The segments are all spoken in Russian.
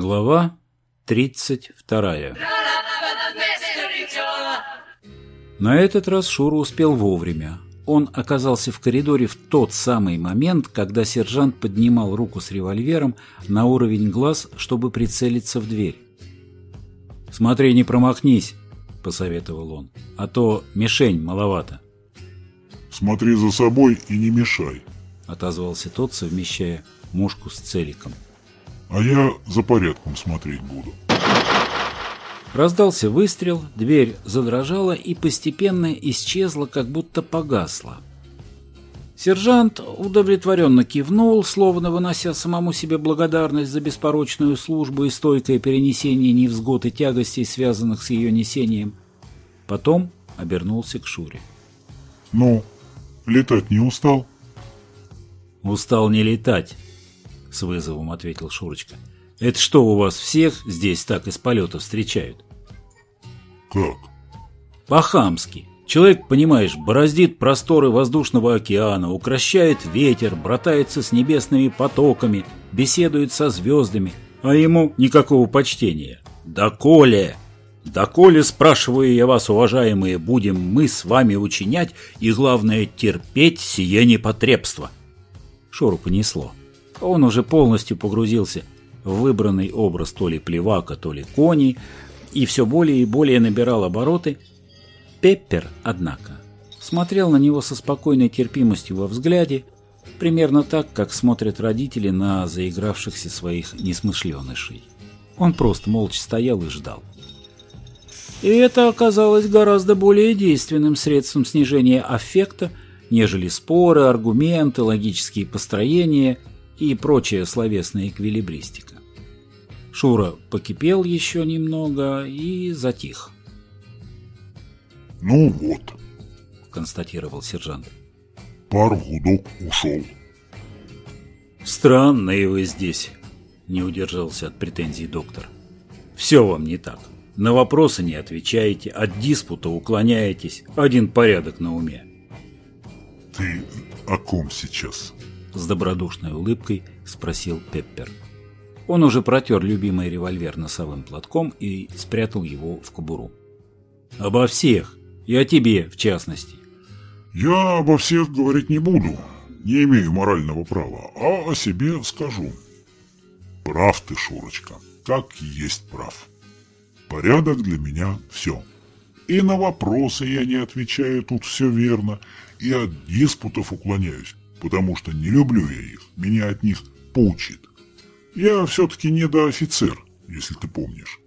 Глава 32 На этот раз Шура успел вовремя. Он оказался в коридоре в тот самый момент, когда сержант поднимал руку с револьвером на уровень глаз, чтобы прицелиться в дверь. «Смотри, не промахнись», — посоветовал он, — «а то мишень маловато». «Смотри за собой и не мешай», — отозвался тот, совмещая мушку с целиком. «А я за порядком смотреть буду». Раздался выстрел, дверь задрожала и постепенно исчезла, как будто погасла. Сержант удовлетворенно кивнул, словно вынося самому себе благодарность за беспорочную службу и стойкое перенесение невзгод и тягостей, связанных с ее несением. Потом обернулся к Шуре. «Ну, летать не устал?» «Устал не летать», — с вызовом ответил Шурочка. «Это что, у вас всех здесь так из полета встречают?» «Как?» «По-хамски. Человек, понимаешь, бороздит просторы воздушного океана, укращает ветер, братается с небесными потоками, беседует со звездами, а ему никакого почтения. Доколе? Доколе, спрашиваю я вас, уважаемые, будем мы с вами учинять и, главное, терпеть сие непотребство?» Шору понесло. Он уже полностью погрузился в выбранный образ то ли плевака, то ли кони, и все более и более набирал обороты – Пеппер, однако, смотрел на него со спокойной терпимостью во взгляде, примерно так, как смотрят родители на заигравшихся своих несмышленышей. Он просто молча стоял и ждал. И это оказалось гораздо более действенным средством снижения аффекта, нежели споры, аргументы, логические построения и прочая словесная эквилибристика. Шура покипел еще немного и затих. «Ну вот», — констатировал сержант. «Пар в гудок ушел». «Странные вы здесь», — не удержался от претензий доктор. «Все вам не так. На вопросы не отвечаете, от диспута уклоняетесь. Один порядок на уме». «Ты о ком сейчас?» С добродушной улыбкой спросил Пеппер. Он уже протер любимый револьвер носовым платком и спрятал его в кобуру. «Обо всех, и о тебе, в частности. Я обо всех говорить не буду, не имею морального права, а о себе скажу. Прав ты, Шурочка, как есть прав. Порядок для меня все. И на вопросы я не отвечаю, тут все верно, и от диспутов уклоняюсь, потому что не люблю я их, меня от них поучит. Я все-таки не недоофицер, если ты помнишь.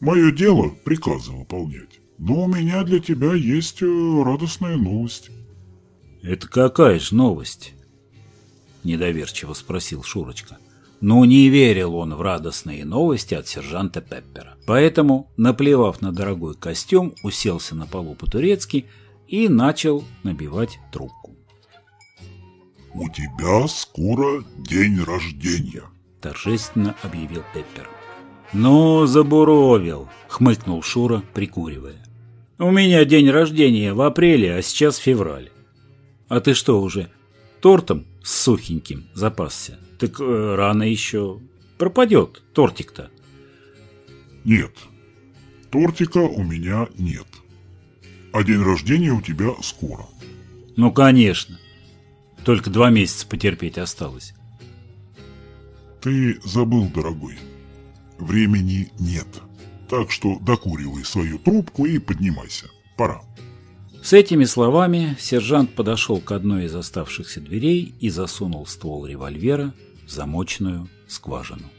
Мое дело – приказы выполнять. Но у меня для тебя есть э, радостная новость. Это какая же новость? Недоверчиво спросил Шурочка. Но не верил он в радостные новости от сержанта Пеппера. Поэтому, наплевав на дорогой костюм, уселся на полу по-турецки и начал набивать трубку. «У тебя скоро день рождения», – торжественно объявил Пеппер. «Ну, забуровил», — хмыкнул Шура, прикуривая. «У меня день рождения в апреле, а сейчас февраль. А ты что уже, тортом с сухеньким запасся? Так э, рано еще. Пропадет тортик-то». «Нет, тортика у меня нет. А день рождения у тебя скоро». «Ну, конечно. Только два месяца потерпеть осталось». «Ты забыл, дорогой». Времени нет. Так что докуривай свою трубку и поднимайся. Пора. С этими словами сержант подошел к одной из оставшихся дверей и засунул ствол револьвера в замочную скважину.